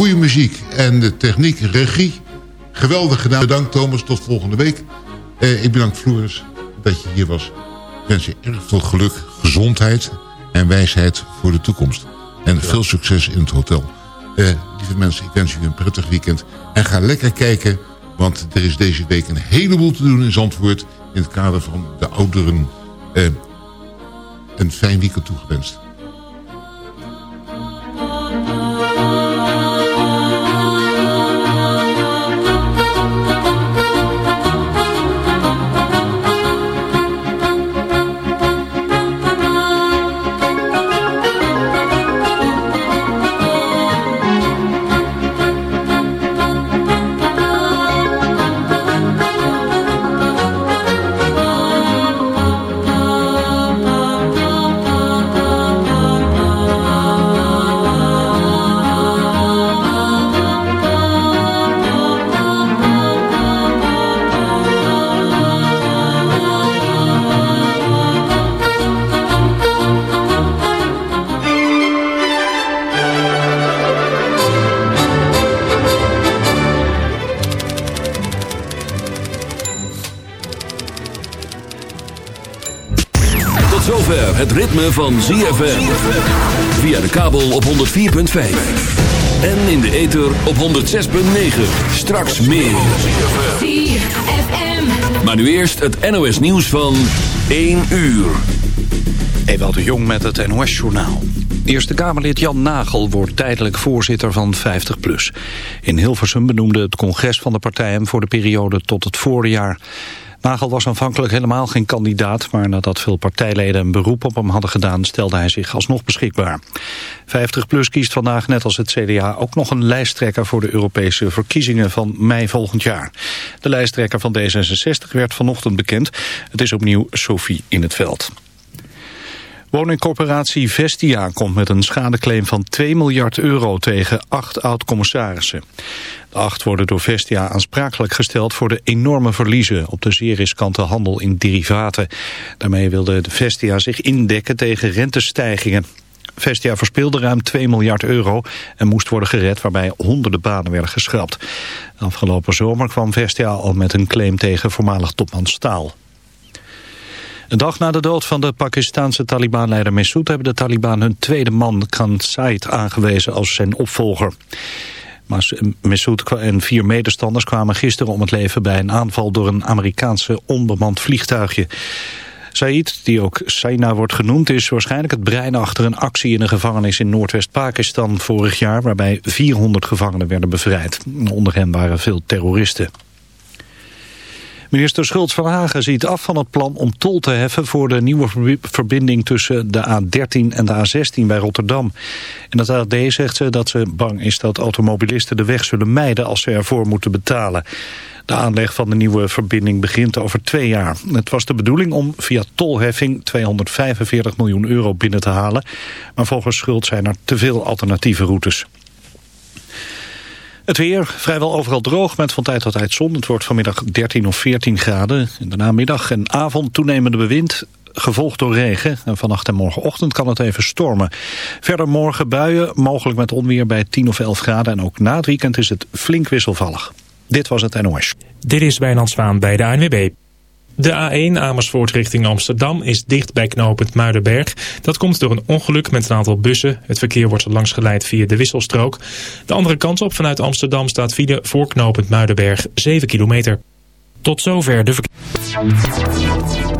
goede muziek en de techniek, regie. Geweldig gedaan. Bedankt Thomas, tot volgende week. Uh, ik bedank Floris dat je hier was. Ik wens je erg veel geluk, gezondheid en wijsheid voor de toekomst. En veel succes in het hotel. Uh, lieve mensen, ik wens u een prettig weekend. En ga lekker kijken, want er is deze week een heleboel te doen in Zandvoort... in het kader van de ouderen. Uh, een fijn weekend toegewenst. Van ZFM. Via de kabel op 104.5. En in de ether op 106.9. Straks meer. ZFM. Maar nu eerst het NOS nieuws van 1 uur. Ewald de Jong met het NOS journaal. Eerste Kamerlid Jan Nagel wordt tijdelijk voorzitter van 50PLUS. In Hilversum benoemde het congres van de partij hem voor de periode tot het voorjaar. Nagel was aanvankelijk helemaal geen kandidaat... maar nadat veel partijleden een beroep op hem hadden gedaan... stelde hij zich alsnog beschikbaar. 50PLUS kiest vandaag net als het CDA ook nog een lijsttrekker... voor de Europese verkiezingen van mei volgend jaar. De lijsttrekker van D66 werd vanochtend bekend. Het is opnieuw Sophie in het veld. Woningcorporatie Vestia komt met een schadeclaim van 2 miljard euro tegen acht oud-commissarissen. De acht worden door Vestia aansprakelijk gesteld voor de enorme verliezen op de zeer riskante handel in derivaten. Daarmee wilde de Vestia zich indekken tegen rentestijgingen. Vestia verspeelde ruim 2 miljard euro en moest worden gered waarbij honderden banen werden geschrapt. Afgelopen zomer kwam Vestia al met een claim tegen voormalig topman Staal. Een dag na de dood van de Pakistanse Taliban-leider Massoud... hebben de Taliban hun tweede man, Khan Said, aangewezen als zijn opvolger. Massoud en vier medestanders kwamen gisteren om het leven... bij een aanval door een Amerikaanse onbemand vliegtuigje. Said, die ook Saina wordt genoemd, is waarschijnlijk het brein achter een actie in een gevangenis in Noordwest-Pakistan vorig jaar, waarbij 400 gevangenen werden bevrijd. Onder hen waren veel terroristen. Minister Schultz van Hagen ziet af van het plan om tol te heffen voor de nieuwe verbinding tussen de A13 en de A16 bij Rotterdam. In het AD zegt ze dat ze bang is dat automobilisten de weg zullen mijden als ze ervoor moeten betalen. De aanleg van de nieuwe verbinding begint over twee jaar. Het was de bedoeling om via tolheffing 245 miljoen euro binnen te halen. Maar volgens Schultz zijn er te veel alternatieve routes. Het weer vrijwel overal droog met van tijd tot tijd zon. Het wordt vanmiddag 13 of 14 graden. In de namiddag en avond toenemende bewind gevolgd door regen. En vannacht en morgenochtend kan het even stormen. Verder morgen buien, mogelijk met onweer bij 10 of 11 graden. En ook na het weekend is het flink wisselvallig. Dit was het NOS. Dit is Wijnand Zwaan bij de ANWB. De A1 Amersfoort richting Amsterdam is dicht bij knooppunt Muidenberg. Dat komt door een ongeluk met een aantal bussen. Het verkeer wordt langs geleid via de wisselstrook. De andere kant op vanuit Amsterdam staat file voor knooppunt Muidenberg 7 kilometer. Tot zover de verkeer.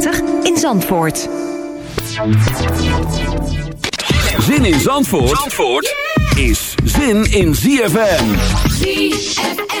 in Zandvoort. Zin in Zandvoort, Zandvoort is zin in ZFM. ZFM.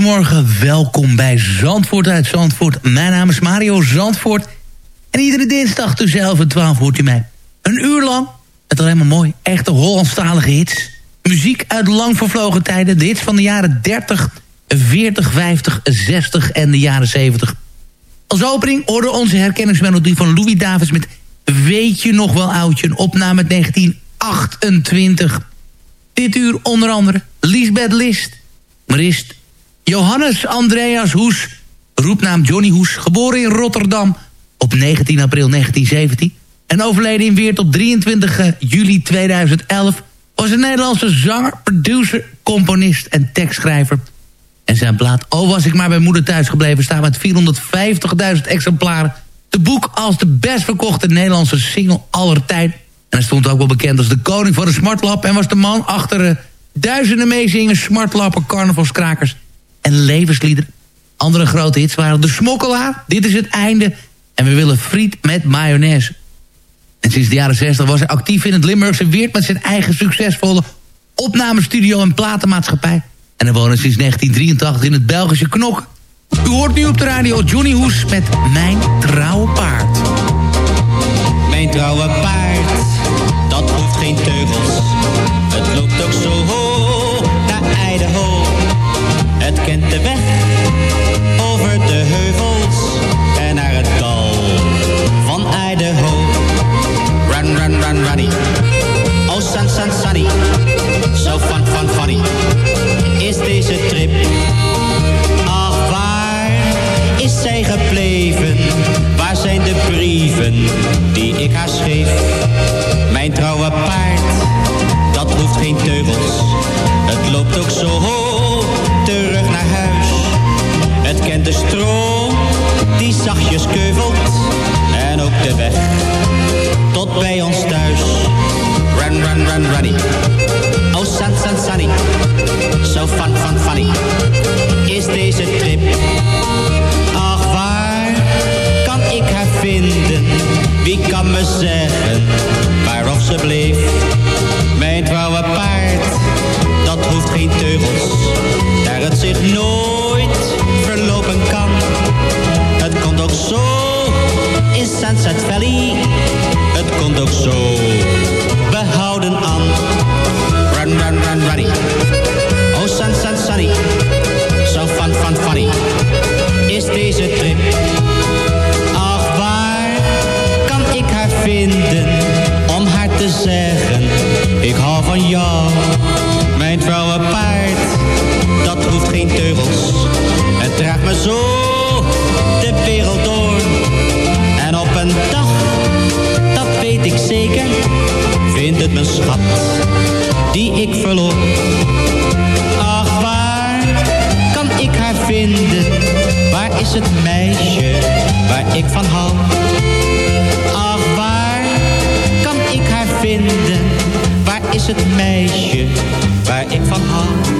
Bijzonder welkom bij Zandvoort uit Zandvoort. Mijn naam is Mario Zandvoort. En iedere dinsdag tussen 11 en 12 hoort u mij een uur lang. Het alleen maar mooi, echte Hollandstalige hits. Muziek uit lang vervlogen tijden. De hits van de jaren 30, 40, 50, 60 en de jaren 70. Als opening hoorde onze herkenningsmelodie van Louis Davis met Weet je nog wel oudje? Een opname uit 1928. Dit uur onder andere Lisbeth List, Marist, Johannes Andreas Hoes, roepnaam Johnny Hoes, geboren in Rotterdam op 19 april 1917 en overleden in Weert op 23 juli 2011... was een Nederlandse zanger, producer, componist en tekstschrijver. En zijn plaat Oh was ik maar bij moeder thuis gebleven... staat met 450.000 exemplaren te boek als de best verkochte Nederlandse single aller tijd. En hij stond ook wel bekend als de koning van de smartlap... en was de man achter uh, duizenden meezingen, smartlappen, carnavalskrakers en levensliederen. Andere grote hits waren De Smokkelaar, Dit is het einde... en We willen friet met mayonaise. En sinds de jaren 60 was hij actief in het Limburgse Weert... met zijn eigen succesvolle opnamestudio en platenmaatschappij. En hij woonde sinds 1983 in het Belgische Knok. U hoort nu op de radio Johnny Hoes met Mijn Trouwe Paard. Mijn trouwe paard, dat hoeft geen teugels. Het loopt ook zo Is deze trip? Ach, waar is zij gebleven? Waar zijn de brieven die ik haar schreef? Mijn trouwe paard, dat hoeft geen teugels. Het loopt ook zo hoog terug naar huis. Het kent de stroom die zachtjes keuvelt en ook de weg tot bij ons thuis. Run, run, run, runny. Oh, sun, So fun, fun, funny. Is deze trip? Ach, waar kan ik haar vinden? Wie kan me zeggen waar of ze bleef? Mijn trouwe paard, dat hoeft geen teugels. Daar het zich nooit verlopen kan. Het komt ook zo in Sunset Valley. Het komt ook zo behouden aan. Runny. Oh, sun, sun, sunny. So fun, fun, funny. Is deze trip? Ach, waar kan ik haar vinden? Om haar te zeggen, ik hou van jou. Mijn trouwe paard, dat hoeft geen teugels. Het draagt me zo de wereld door. En op een dag, dat weet ik zeker, vindt het mijn schat die ik verloor. Ach, waar kan ik haar vinden? Waar is het meisje waar ik van hou? Ach, waar kan ik haar vinden? Waar is het meisje waar ik van hou?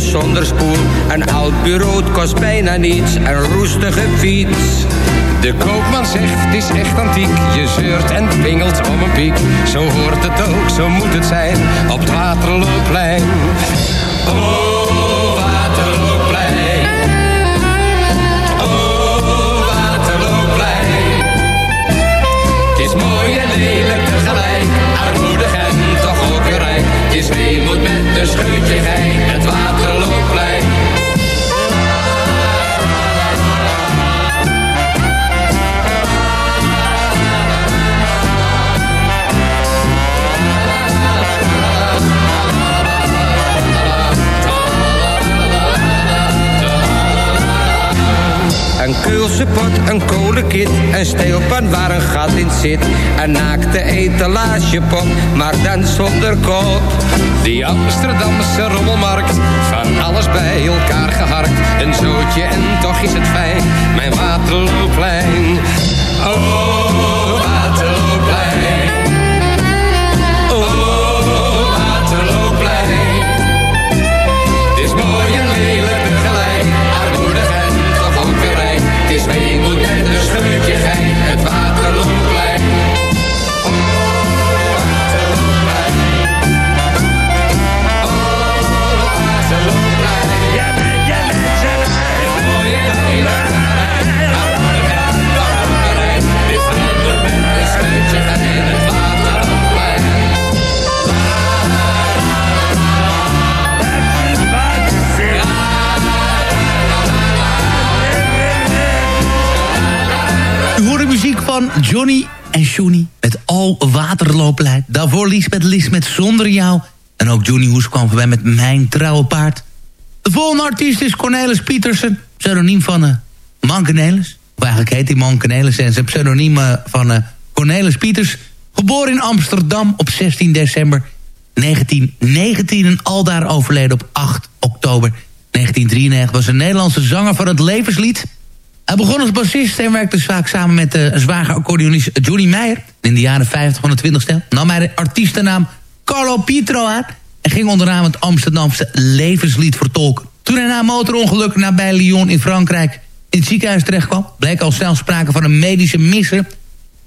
Zonder spoel. Een oud bureau kost bijna niets, een roestige fiets. De koopman zegt, het is echt antiek. Je zeurt en pingelt om een piek. Zo hoort het ook, zo moet het zijn, op het Waterloopplein. Oh, Waterloopplein. Oh, Waterloopplein. Het is mooi en lelijk tegelijk, armoedig en toch ook weer rijk. Het is met een scheutje gein, Een keulse pot, een kolenkit, een steelpan waar een gat in zit. Een naakte etalagepop, maar dan zonder kop. Die Amsterdamse rommelmarkt, van alles bij elkaar geharkt. Een zootje en toch is het fijn, mijn Waterloopplein. Oh, Waterloopplein. Johnny en Johnny met Al Waterlooplijn. Daarvoor Lies Lies met Zonder Jou. En ook Johnny Hoes kwam voorbij met Mijn Trouwe Paard. De volgende artiest is Cornelis Pietersen, pseudoniem van uh, Mankenelis. Of eigenlijk heet hij Mankenelis en zijn pseudoniem eh, van eh, Cornelis Pieters. Geboren in Amsterdam op 16 december 1919 en aldaar overleden op 8 oktober 1993... was een Nederlandse zanger van het levenslied... Hij begon als bassist en werkte vaak samen met de zwager accordeonist Johnny Meijer. In de jaren 50 van de 20ste nam hij de artiestennaam Carlo Pietro aan... en ging onder naam het Amsterdamse levenslied vertolken. Toen hij na een motorongeluk nabij Lyon in Frankrijk in het ziekenhuis terechtkwam... bleek al snel sprake van een medische misser.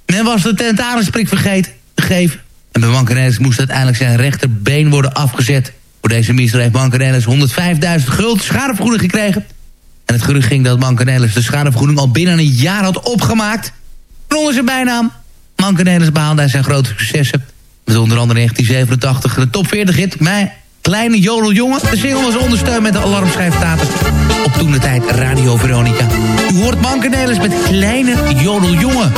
Men was de tentalensprik vergeten te geven. En bij Mancanelis moest uiteindelijk zijn rechterbeen worden afgezet. Voor deze misser heeft Mancanelis 105.000 gulden schadevergoeding gekregen... En het gerucht ging dat Mancanelis de schadevergoeding al binnen een jaar had opgemaakt. Onder zijn bijnaam Mancanelis behaalde hij zijn grote successen. Met onder andere 1987 de top 40 hit Mijn Kleine Jodeljongen. De single was ondersteund met de alarmschijfstatus op toen de tijd Radio Veronica. U hoort Mancanelis met Kleine Jodeljongen.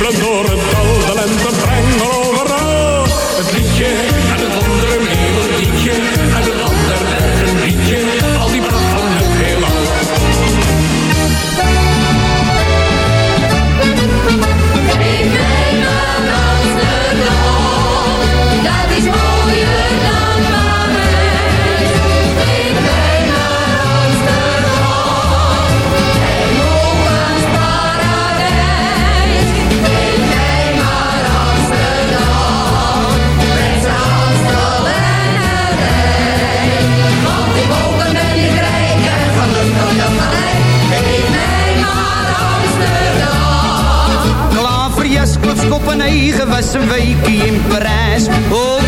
wiepelen door het dal. De lente brengt overal. Het liedje en het andere melodietje en het was een weekje in Parijs. Oh,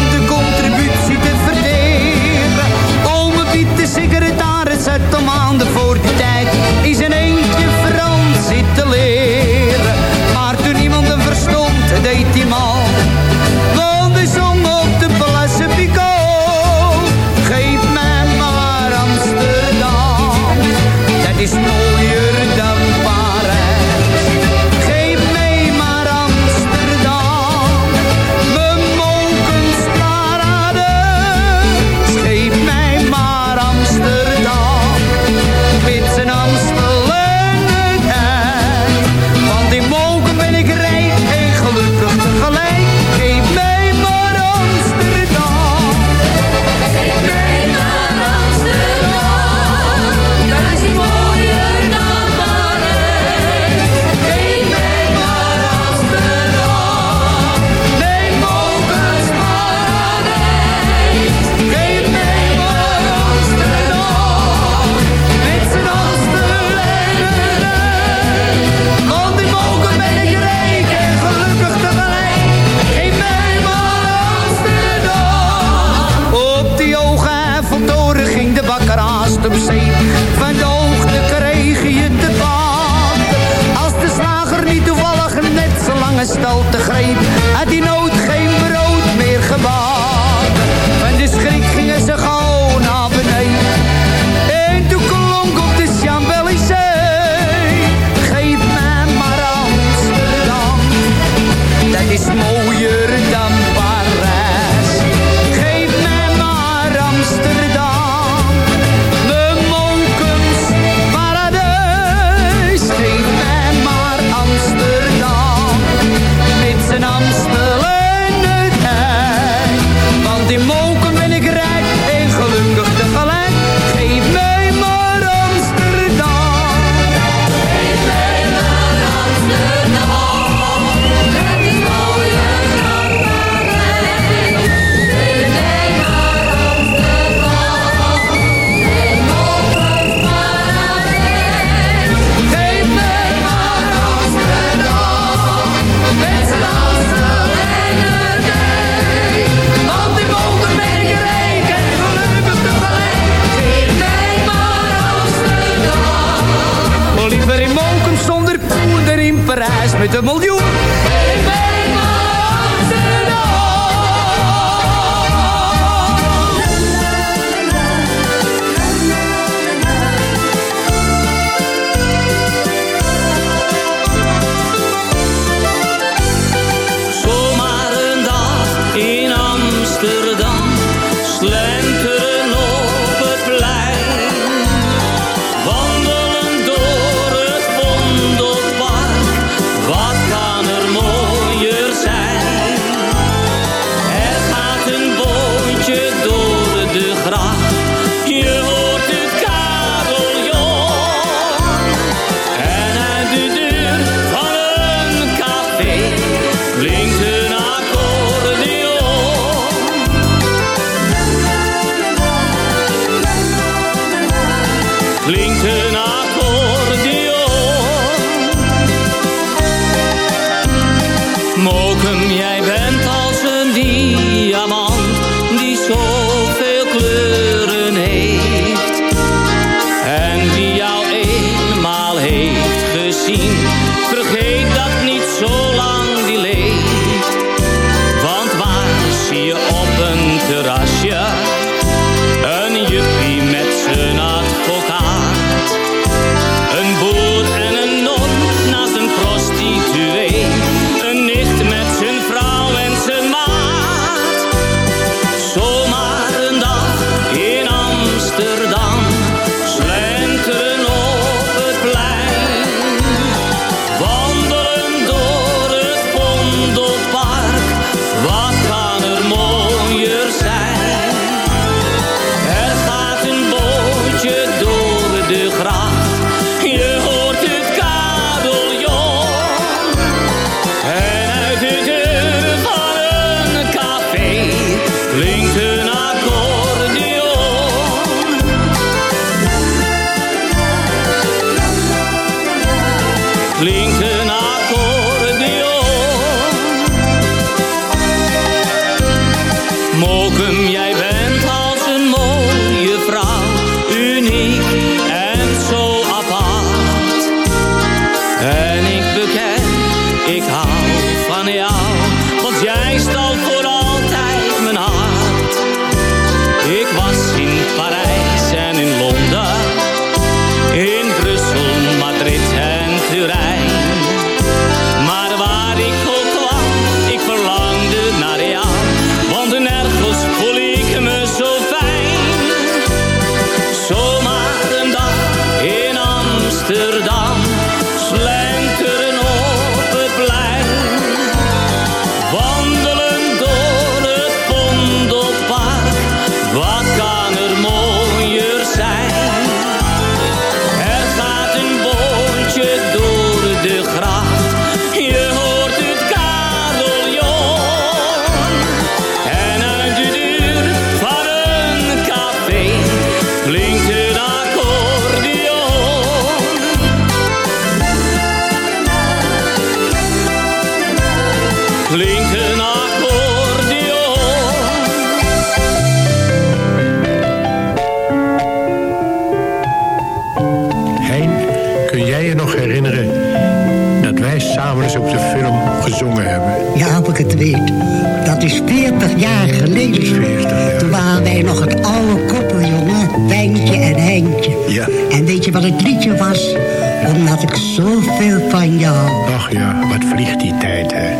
vliegt die tijd, hè?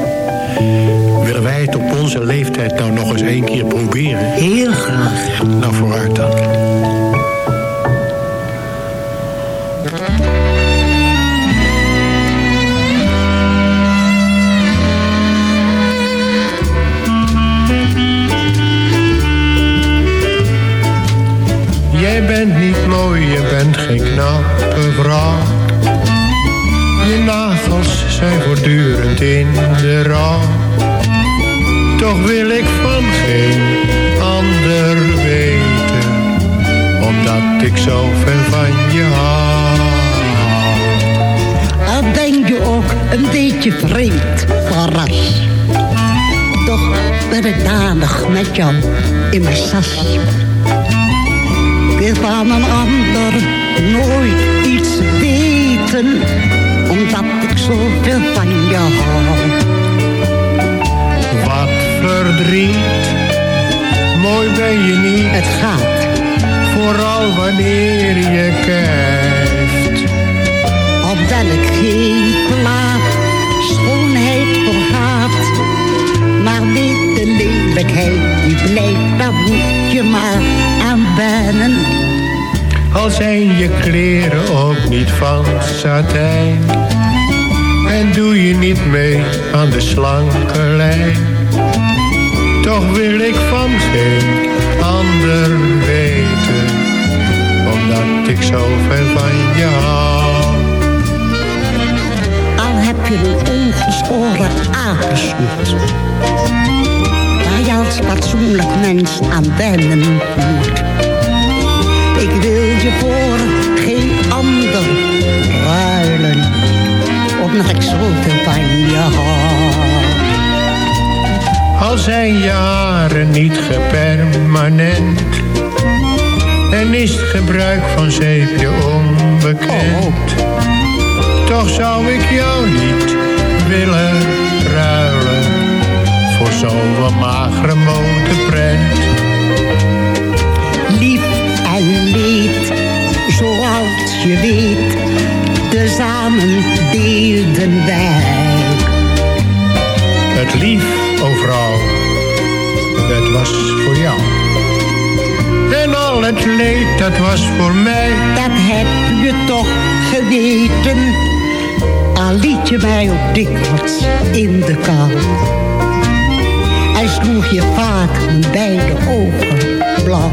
Willen wij het op onze leeftijd nou nog eens één keer proberen? Heel graag. Nou, vooruit dan. Jij bent niet mooi, je bent geen knappe vrouw. Zijn voortdurend in de rouw. Toch wil ik van geen ander weten, omdat ik zoveel van je hou. Al ben je ook een beetje vreemd van ras. Toch ben ik danig met jou in mijn sas. Ik wil van een ander nooit iets weten, zoveel van je hou. Wat verdriet, mooi ben je niet. Het gaat. Vooral wanneer je kijkt. Ben ik geen plaat, schoonheid vergaat. Maar weet de lelijkheid die blijft, daar moet je maar aan wennen. Al zijn je kleren ook niet van satijn. En doe je niet mee aan de slanke lijn. Toch wil ik van geen ander weten. Omdat ik zoveel van je hou. Al heb je een ongeschoren aangesnoet. Waar je als fatsoenlijk mens aan wennen moet. Omdat ik zoveel van je. Al zijn jaren niet gepermanent. En is het gebruik van zeepje onbekend. Toch zou ik jou niet willen ruilen. Voor zo'n magere motorprent. Lief en leed, zoals je weet, tezamen deelden wij. Het lief overal, dat was voor jou. En al het leed, dat was voor mij. Dat heb je toch geweten, al liet je mij ook dikwijls in de kou. En sloeg je vaak beide ogen blauw.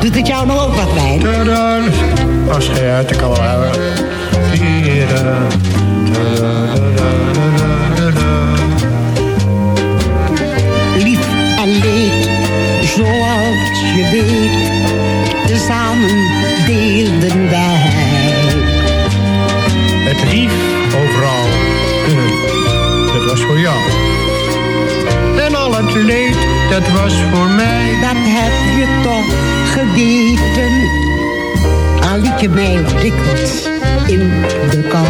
Doet het jou nog ook wat bij? Als je uit, ik kan houden. Lief en leed, zoals je weet, tezamen deelden wij. Het lief dat was voor mij. Dat heb je toch geweten, al liet je mij dikwijls in de kou.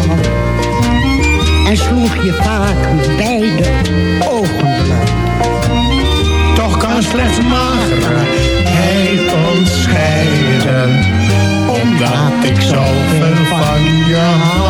En sloeg je vaak beide ogen. Toch kan slechts magere hij ons scheiden, omdat ik zoveel van je hou.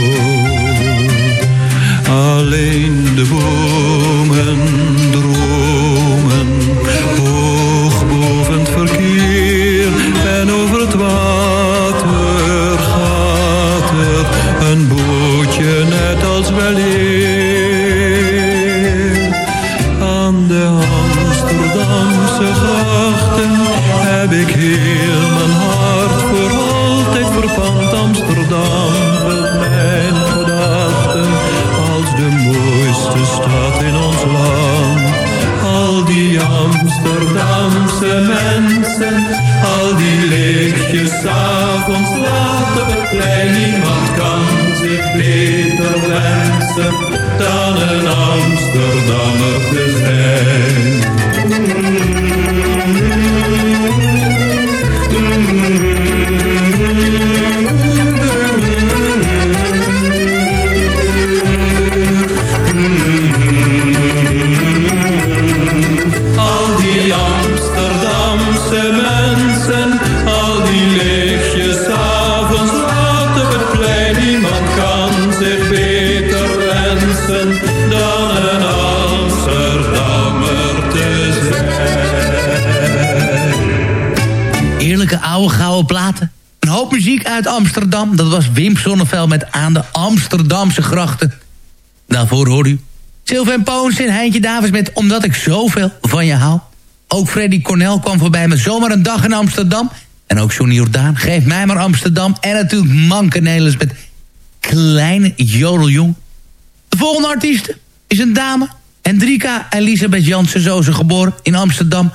Alleen de bomen dromen hoog boven het verkeer en over het water gaat er een bootje net als weleer. Mensen, al die lichtjes avonds laat op het plein. Niemand kan zich beter wensen dan een Amsterdammer te zijn. Uit Amsterdam. Dat was Wim Sonneveld met Aan de Amsterdamse grachten. Daarvoor hoor u Sylvain Poons en Heintje Davids met Omdat ik zoveel van je hou. Ook Freddy Cornel kwam voorbij met Zomaar een dag in Amsterdam. En ook Johnny Jordaan, Geef mij maar Amsterdam. En natuurlijk Manke Nelis met Kleine Jodeljong. De volgende artiest is een dame. Hendrika Elisabeth Jansen, zo is ze geboren in Amsterdam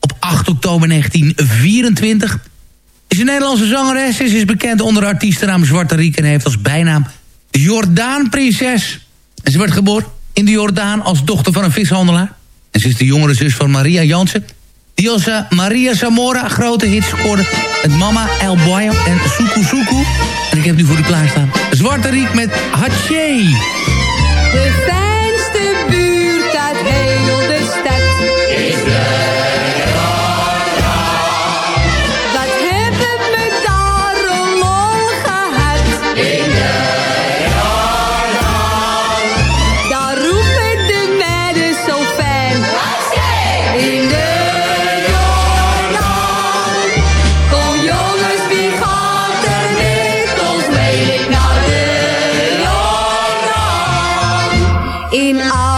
op 8 oktober 1924. Is een Nederlandse zangeres. Ze is bekend onder de artiestennaam Zwarte Riek... en heeft als bijnaam de Jordaanprinses. En ze werd geboren in de Jordaan als dochter van een vishandelaar. En ze is de jongere zus van Maria Jansen... die als eh, Maria Zamora grote hits scoorde... met Mama El Boyo en Suku Suku. En ik heb nu voor u klaarstaan. Zwarte Riek met Haché. De In Amsterdam,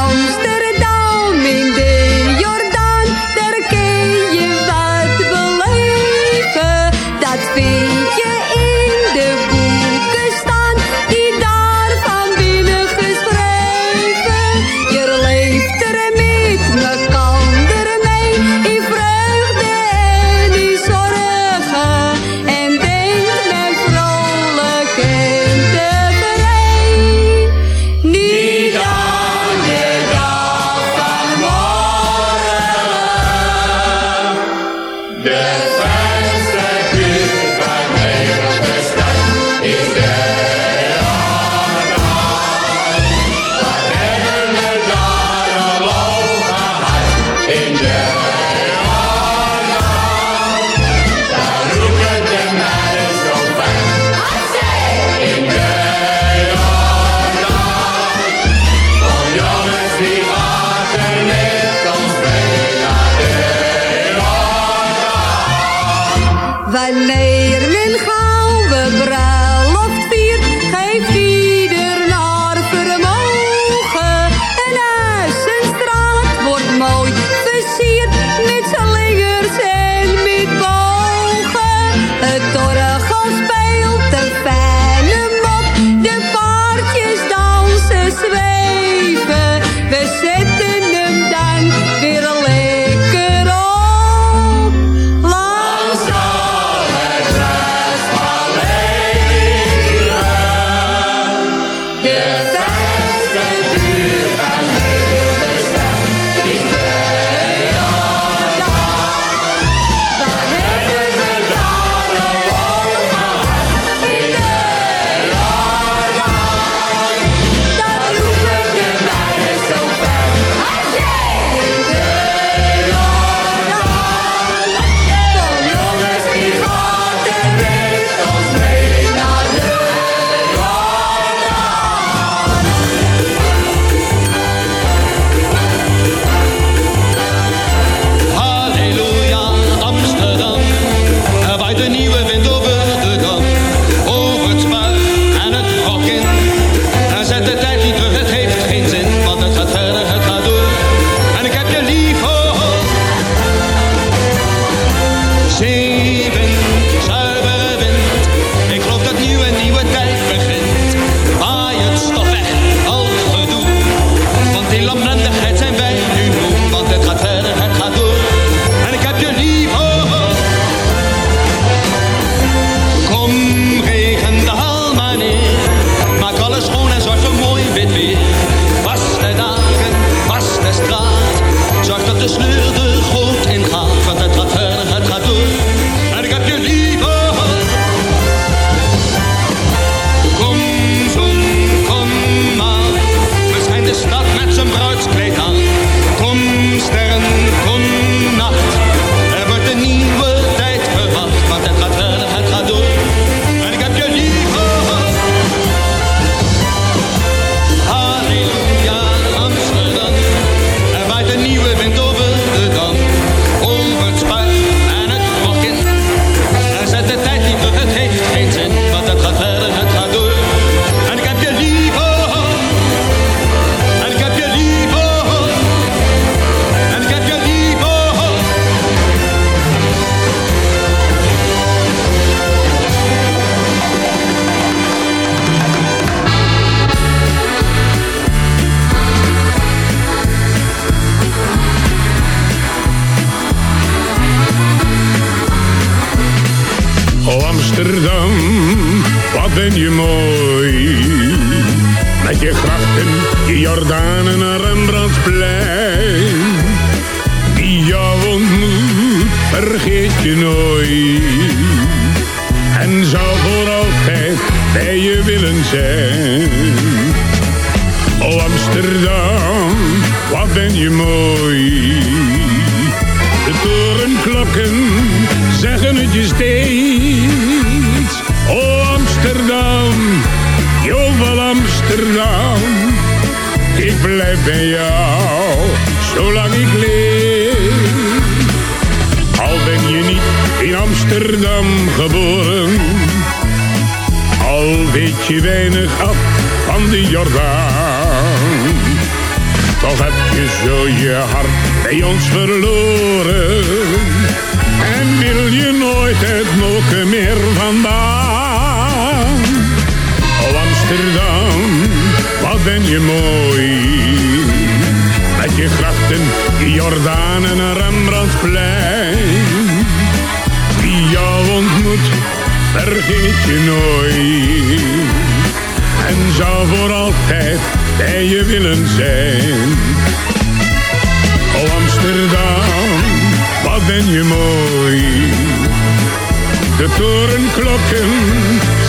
De torenklokken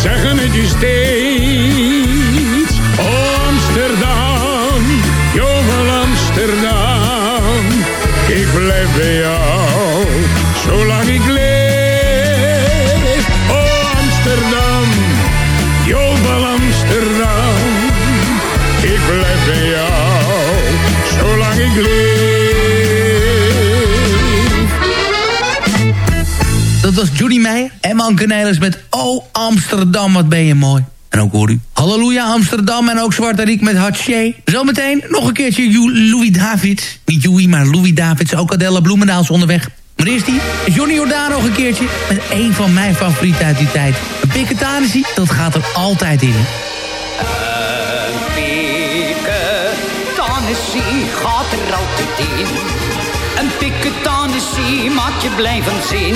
zeggen het je steeds. Amsterdam, jovel Amsterdam. Ik blijf bij jou, was Johnny Meijer en Cornelis met Oh Amsterdam, wat ben je mooi. En ook hoor u Halleluja Amsterdam en ook Zwarte Riek met Hatsje. Zometeen nog een keertje Louis Davids. Niet Joey, maar Louis Davids. Ook Adela Bloemendaals onderweg. Maar eerst die Johnny Jordaan nog een keertje. Met een van mijn favorieten uit die tijd. Een piketanissie, dat gaat er altijd in. Een piketanissie gaat er altijd in. Een piketanissie maakt je blijven zin.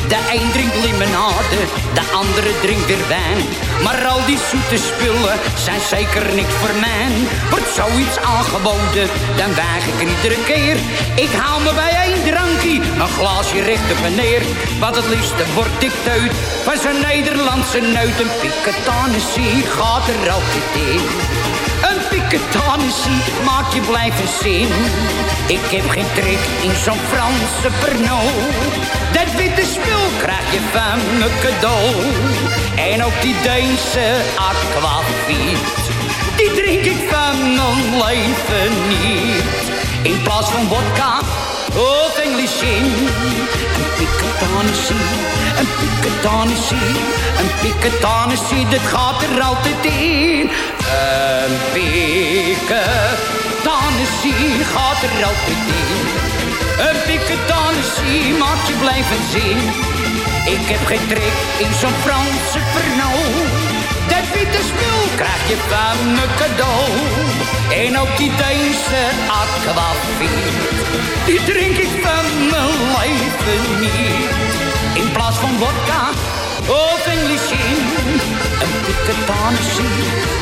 De een drinkt limonade, de andere drinkt weer wijn. Maar al die zoete spullen zijn zeker niks voor mij. Wordt zoiets aangeboden, dan weig ik er iedere keer. Ik haal me bij één drankje, een glaasje recht op en neer. Wat het liefste word ik teut van zo'n Nederlandse neut. Een piketanissie gaat er altijd in. Een piketanissie maakt je blijven zin. Ik heb geen trek in zo'n Franse Pernod. Dat witte spul krijg je van me cadeau. En ook die Deense aquavit. Die drink ik van mijn leven niet. In plaats van vodka of English in. Een piketanissie, een piketanissie, een piketanissie, dat gaat er altijd in. Een piketanissie gaat er altijd in. Een piketanissie maakt je blijven zin. Ik heb geen trek in zo'n Franse Pernod. Dat witte spul krijg je van me cadeau. En ook die Deense aquavit. Die drink ik van mijn leven niet. In plaats van vodka English in. Een piketanissie,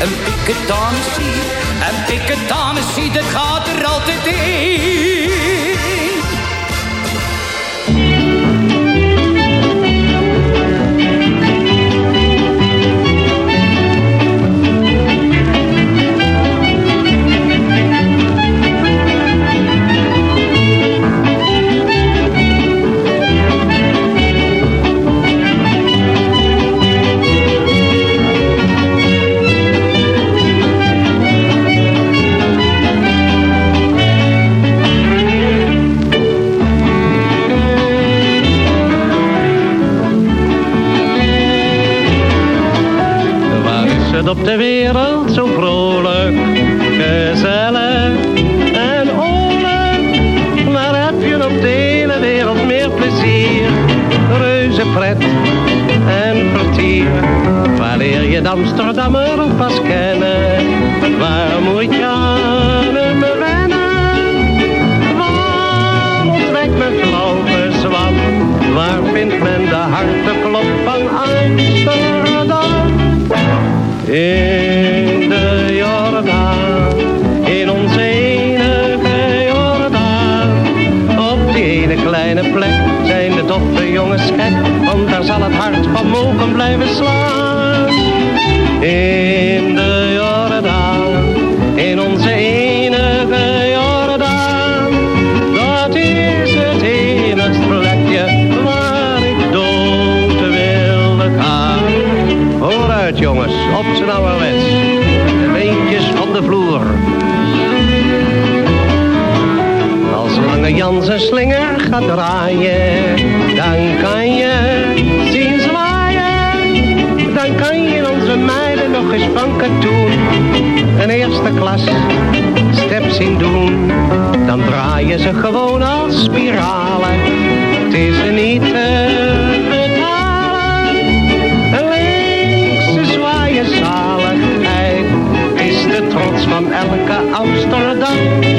een piketanissie. Een piketanissie, dat gaat er altijd in. Amsterdammer pas kennen? Waar moet je aan hem wennen? Waar ontdekt men flauw gezwam? Waar vindt men de harteklop van Amsterdam? Zijn slinger gaat draaien, dan kan je zien zwaaien. Dan kan je onze meiden nog eens van een eerste klas step zien doen. Dan draaien ze gewoon als spiralen. Het is niet te betalen. Een linkse zwaaien zaligheid is de trots van elke Amsterdamse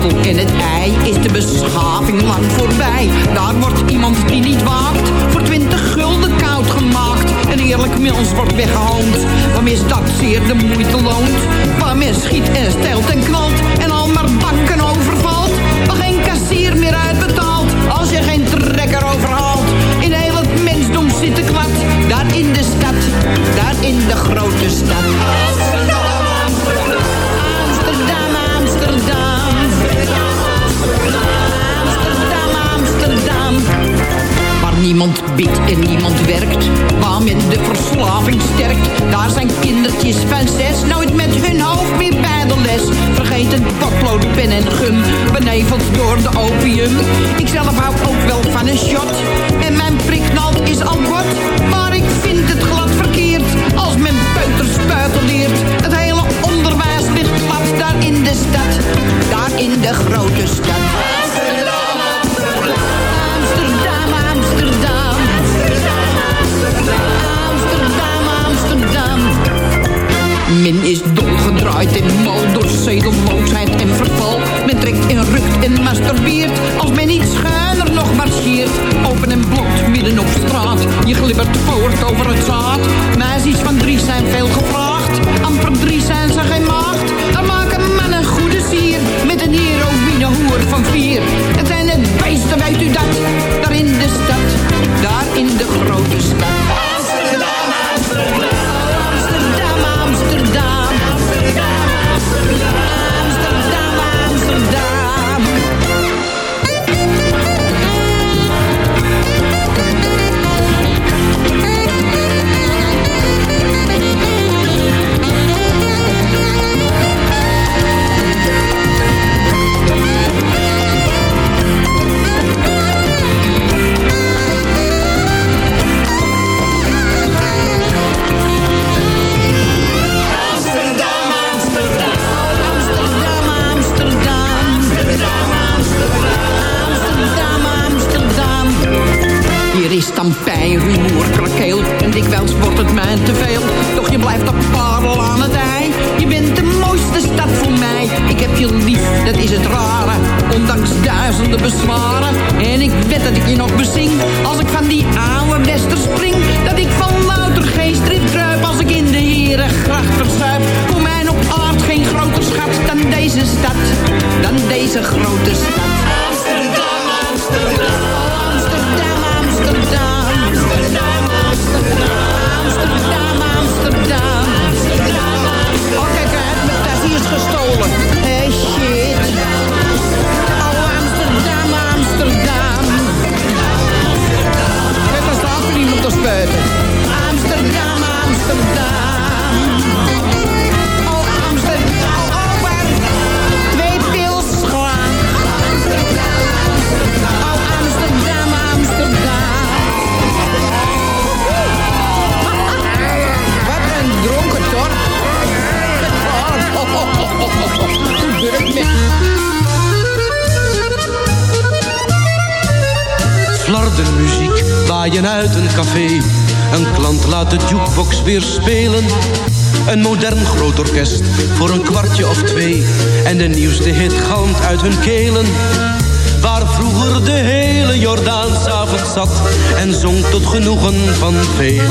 de Amstel en het IJ is de beschaving lang voorbij. Daar wordt iemand die niet waakt voor 20 gulden koud gemaakt. En eerlijk mils wordt weggehaald, waarmee dat zeer de moeite loont. Waar men schiet en stelt en knalt en al maar banken overvalt. Waar geen kassier meer uitbetaalt als je geen trekker overhaalt. In heel het mensdom zit een kwad, daar in de stad, daar in de grote stad. Niemand bidt en niemand werkt, waar men de verslaving sterkt. Daar zijn kindertjes van zes nooit met hun hoofd meer bij de les. Vergeten potlood, pen en gum, beneveld door de opium. Ik zelf hou ook wel van een shot, en mijn priknald is al wat. Maar ik vind het glad verkeerd, als men peuters leert. Het hele onderwijs ligt plat daar in de stad, daar in de grote stad. Men is dolgedraaid en mal door zedeloosheid en verval. Men trekt en rukt en masturbeert als men niet schuiner nog marcheert. Open en blokt midden op straat, je glibbert voort over het zaad. Meisjes van drie zijn veel gevraagd, amper drie zijn ze geen maagd. Dan maken mannen goede sier met een heroïne hoer van vier. Het zijn het beesten, weet u dat? Daar in de stad, daar in de grote stad. Er is stampij, rumoer, krakeel en dikwijls wordt het mij te veel. Toch je blijft op parel aan het ei. Je bent de mooiste stad voor mij. Ik heb je lief, dat is het rare. Ondanks duizenden bezwaren. En ik weet dat ik je nog bezing als ik weer spelen. Een modern groot orkest voor een kwartje of twee. En de nieuwste hit galmt uit hun kelen. Waar vroeger de hele Jordaan s'avonds zat. En zong tot genoegen van velen.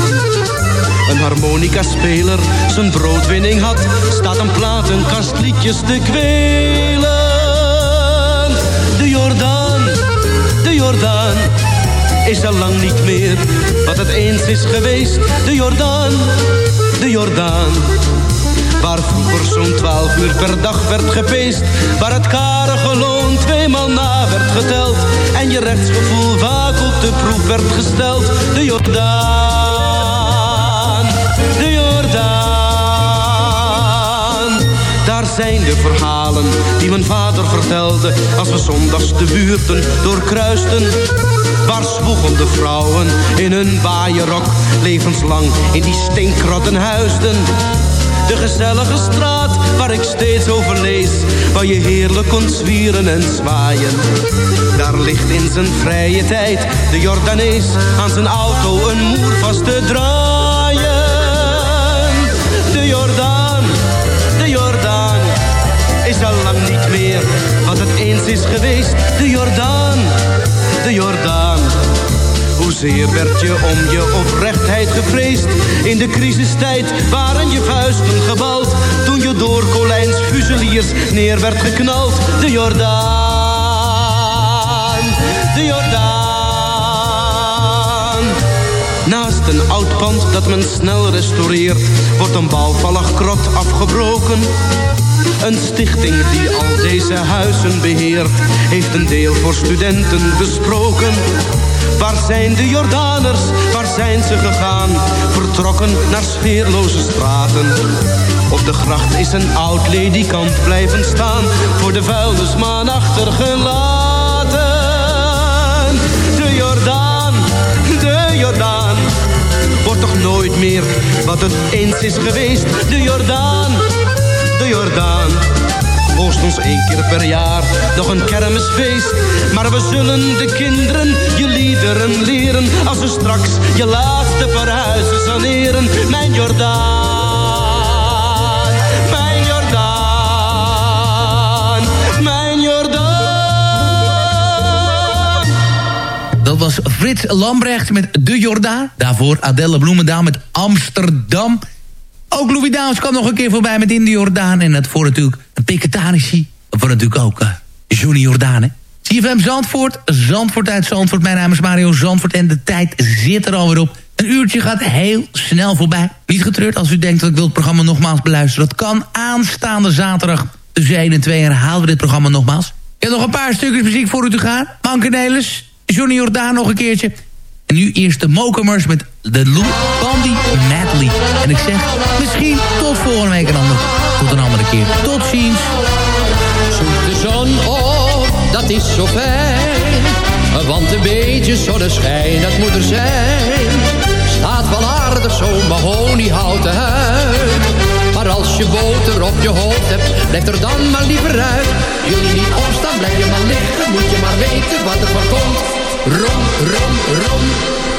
Een harmonica-speler zijn broodwinning had. Staat een platenkast liedjes te kwelen. De Jordaan, de Jordaan is al lang niet meer wat het eens is geweest. De Jordaan, de Jordaan. Waar vroeger zo'n twaalf uur per dag werd gepeest. Waar het karige loon tweemaal na werd geteld. En je rechtsgevoel vaak op de proef werd gesteld. De Jordaan, de Jordaan. Daar zijn de verhalen die mijn vader vertelde. Als we zondags de buurten doorkruisten. Waar zwoegende vrouwen in hun waaierok levenslang in die stinkrotten huisden. De gezellige straat waar ik steeds over lees, waar je heerlijk kon zwieren en zwaaien. Daar ligt in zijn vrije tijd de Jordanees aan zijn auto een moer vast te draaien. De Jordaan, de Jordaan, is al lang niet meer wat het eens is geweest. De Jordaan, de Jordaan. Hoezeer werd je om je oprechtheid gevreesd? In de crisistijd waren je vuisten gebald. Toen je door Colijns fuseliers neer werd geknald. De Jordaan, de Jordaan. Naast een oud pand dat men snel restaureert Wordt een bouwvallig krot afgebroken een stichting die al deze huizen beheert, heeft een deel voor studenten besproken. Waar zijn de Jordaners, waar zijn ze gegaan? Vertrokken naar sfeerloze straten. Op de gracht is een oud ledikant blijven staan, voor de vuilnismaan achtergelaten. De Jordaan, de Jordaan, wordt toch nooit meer wat het eens is geweest. De Jordaan, de Jordaan. Hoogstens één keer per jaar nog een kermisfeest. Maar we zullen de kinderen je liederen leren. Als we straks je laatste verhuizen saneren. Mijn Jordaan, mijn Jordaan, mijn Jordaan. Dat was Frits Lambrecht met De Jordaan. Daarvoor Adelle Bloemendaal met Amsterdam. Ook Louis Dames kwam nog een keer voorbij met In de Jordaan. En dat voor natuurlijk een Piketanici. Voor natuurlijk ook uh, Johnny Jordaan, hè. CFM Zandvoort, Zandvoort uit Zandvoort. Mijn naam is Mario Zandvoort en de tijd zit er alweer op. Een uurtje gaat heel snel voorbij. Niet getreurd als u denkt dat ik wil het programma nogmaals beluisteren. Dat kan aanstaande zaterdag tussen 1 en 2 herhalen we dit programma nogmaals. Ik heb nog een paar stukjes muziek voor u te gaan. Mankenelis, Johnny Jordaan nog een keertje. En nu eerst de Mokumers met de Lou Bandy Medley. En ik zeg misschien tot volgende week een ander. Tot een andere keer. Tot ziens. Zoek de zon op, dat is zo fijn. Want een beetje zonneschijn, dat moet er zijn. Staat wel aardig zo'n mahoniehouten huid. Maar als je boter op je hoofd hebt, blijf er dan maar liever uit. Je niet opstaan, blijf je maar liggen. Moet je maar weten wat er van komt. Rom, rom, rom.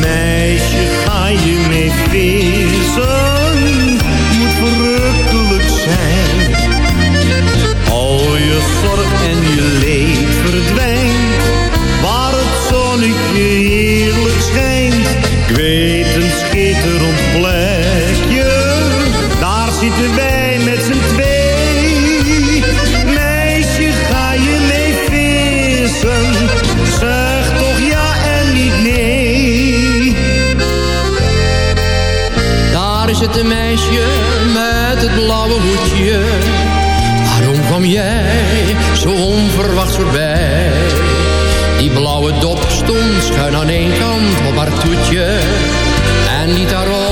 Meisje, ga je mee vissen? Moet verrukkelijk zijn. Al je zorg en je leven is het een meisje met het blauwe hoedje. Waarom kwam jij zo onverwachts voorbij? Die blauwe dop stond schuin aan één kant op haar toetje. En niet daarop